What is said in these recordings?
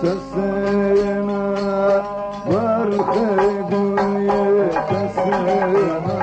Tasena, Marke Gulie Tasena.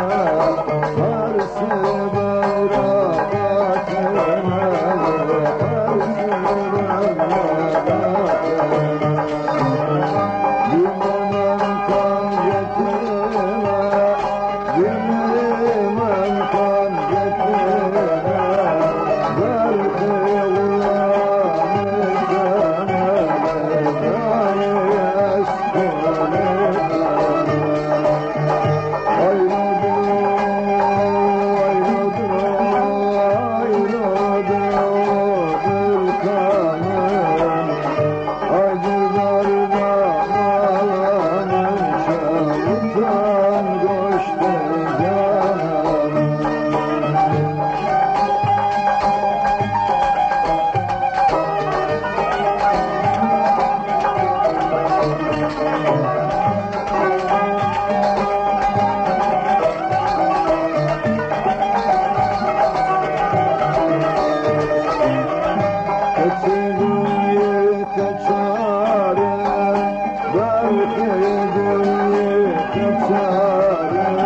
gönlü kaçarım.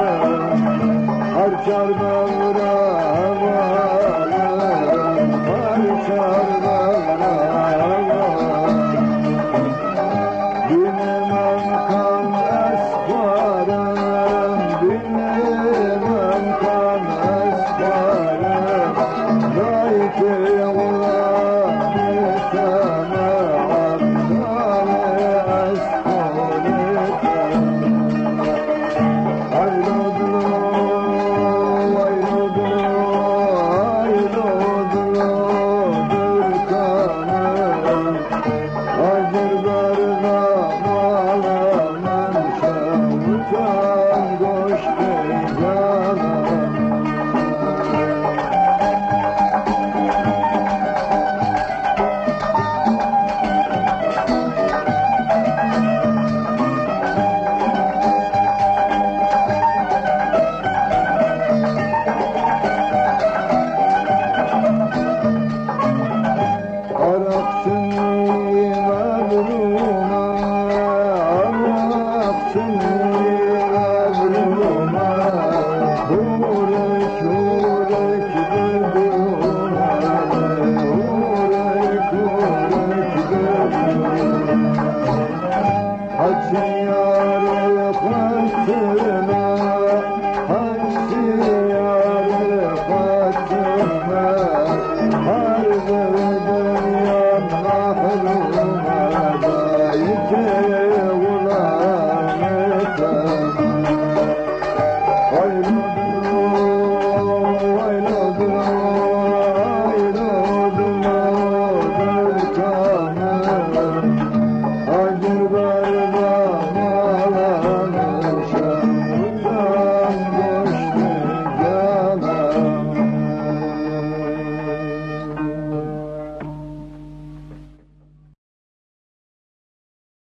Harcar ben Aman koştu no